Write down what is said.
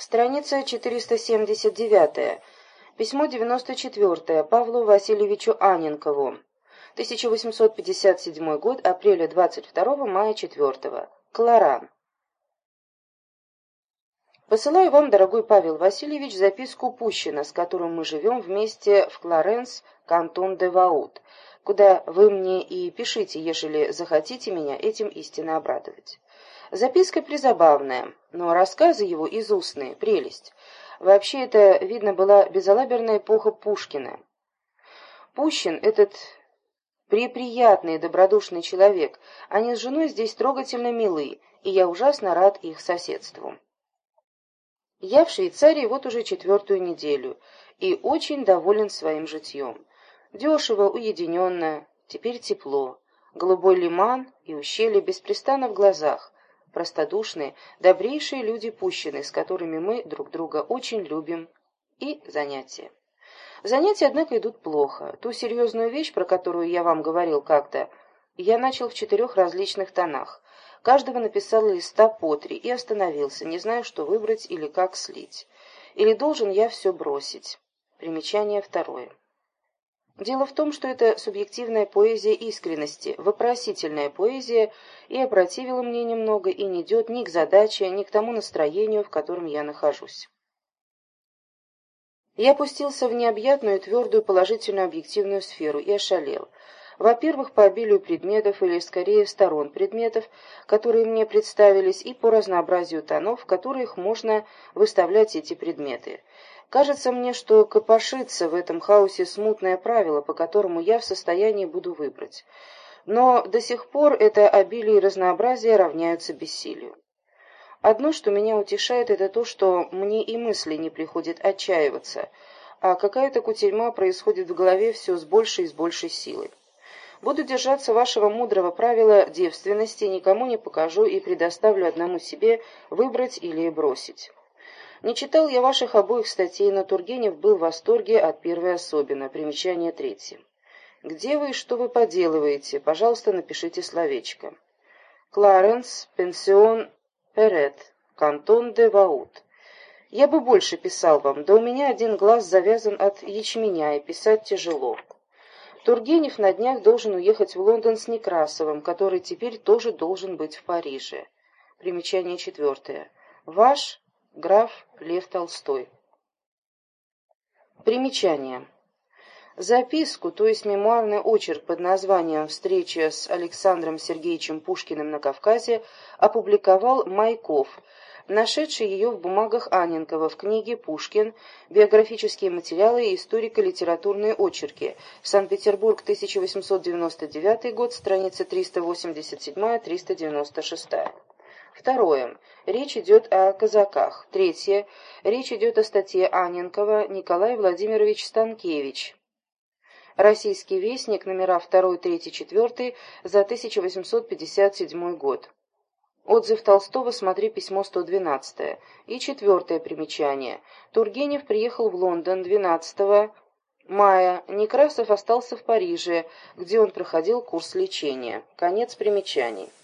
Страница 479. Письмо 94 Павлу Васильевичу Аненкову. 1857 год, апреля 22 мая 4. Кларан. Посылаю вам, дорогой Павел Васильевич, записку Пущина, с которым мы живем вместе в Кларенс, кантон де Ваут, куда вы мне и пишите, ежели захотите меня этим истинно обрадовать. Записка призабавная, но рассказы его изустные, прелесть. Вообще это, видно, была безалаберная эпоха Пушкина. Пущин, этот преприятный и добродушный человек, они с женой здесь трогательно милы, и я ужасно рад их соседству. Я в Швейцарии вот уже четвертую неделю и очень доволен своим житьем. Дешево, уединенно, теперь тепло. Голубой лиман и ущелье беспрестанно в глазах. Простодушные, добрейшие люди пущены, с которыми мы друг друга очень любим. И занятия. Занятия, однако, идут плохо. Ту серьезную вещь, про которую я вам говорил как-то, я начал в четырех различных тонах. Каждого написал листа по три и остановился, не знаю, что выбрать или как слить. Или должен я все бросить. Примечание второе. Дело в том, что это субъективная поэзия искренности, вопросительная поэзия, и опротивила мне немного, и не идет ни к задаче, ни к тому настроению, в котором я нахожусь. Я опустился в необъятную, твердую, положительную объективную сферу и ошалел. Во-первых, по обилию предметов, или скорее сторон предметов, которые мне представились, и по разнообразию тонов, в которых можно выставлять эти предметы. Кажется мне, что копошится в этом хаосе смутное правило, по которому я в состоянии буду выбрать. Но до сих пор это обилие и разнообразие равняются бессилию. Одно, что меня утешает, это то, что мне и мысли не приходит отчаиваться, а какая-то кутерьма происходит в голове все с большей и с большей силой. Буду держаться вашего мудрого правила девственности, никому не покажу и предоставлю одному себе выбрать или бросить. Не читал я ваших обоих статей, но Тургенев был в восторге от первой особенно. Примечание третье. Где вы и что вы поделываете? Пожалуйста, напишите словечко. Кларенс, пенсион Перет, кантон де Ваут. Я бы больше писал вам, да у меня один глаз завязан от ячменя, и писать тяжело. Тургенев на днях должен уехать в Лондон с Некрасовым, который теперь тоже должен быть в Париже. Примечание четвертое. Ваш граф Лев Толстой. Примечание. Записку, то есть мемуарный очерк под названием «Встреча с Александром Сергеевичем Пушкиным на Кавказе» опубликовал Майков – нашедший ее в бумагах Аненкова в книге «Пушкин. Биографические материалы и историко-литературные очерки. Санкт-Петербург, 1899 год, страница 387-396». Второе. Речь идет о казаках. Третье. Речь идет о статье Аненкова Николай Владимирович Станкевич. Российский вестник, номера 2, 3, 4 за 1857 год. Отзыв Толстого «Смотри письмо 112». И четвертое примечание. Тургенев приехал в Лондон 12 мая. Некрасов остался в Париже, где он проходил курс лечения. Конец примечаний.